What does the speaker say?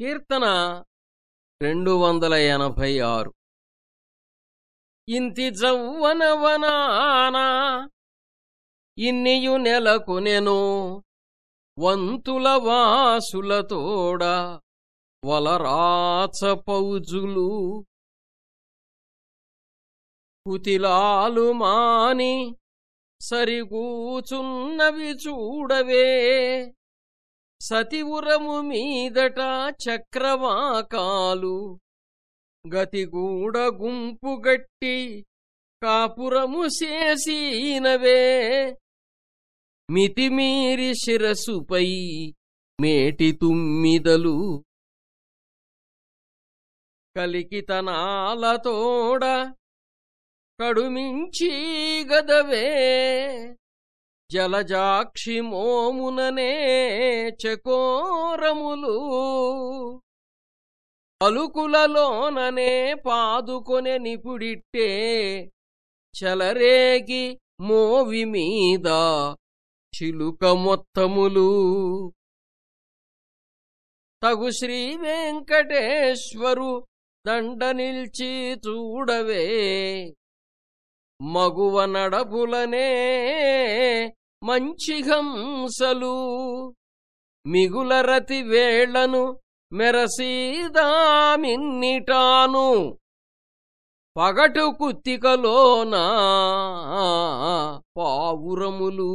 కీర్తన రెండు వందల ఎనభై ఆరు. ఇంతి జౌవనవనానా ఇన్నియు నెలకొనెను వంతుల వాసులతోడ వలరాచ పౌజులు. కుతిలాలు మాని సరిగూచున్నవి చూడవే సతివురము మీదట చక్రవాకాలు గతిగూడ గుంపుగట్టి కాపురము చేసీనవే. మితిమీరి శిరసుపై మేటి తుమ్మిదలు కలికితనాలతోడ కడుమించి గదవే. జలజాక్షి మోముననే చకోరములు. అలుకులలోననే పాదుకొనె నిపుడిట్టే చలరేగి మోవి మీద చిలుక మొత్తములు. తగు శ్రీ వెంకటేశ్వరు దండ నిల్చి చూడవే. మగువ నడపులనే మంచి హంసలు మిగులరతి వేళ్ళను మెరసీదామిన్నిటాను. పగటు కుత్తికలోనా పావురములు.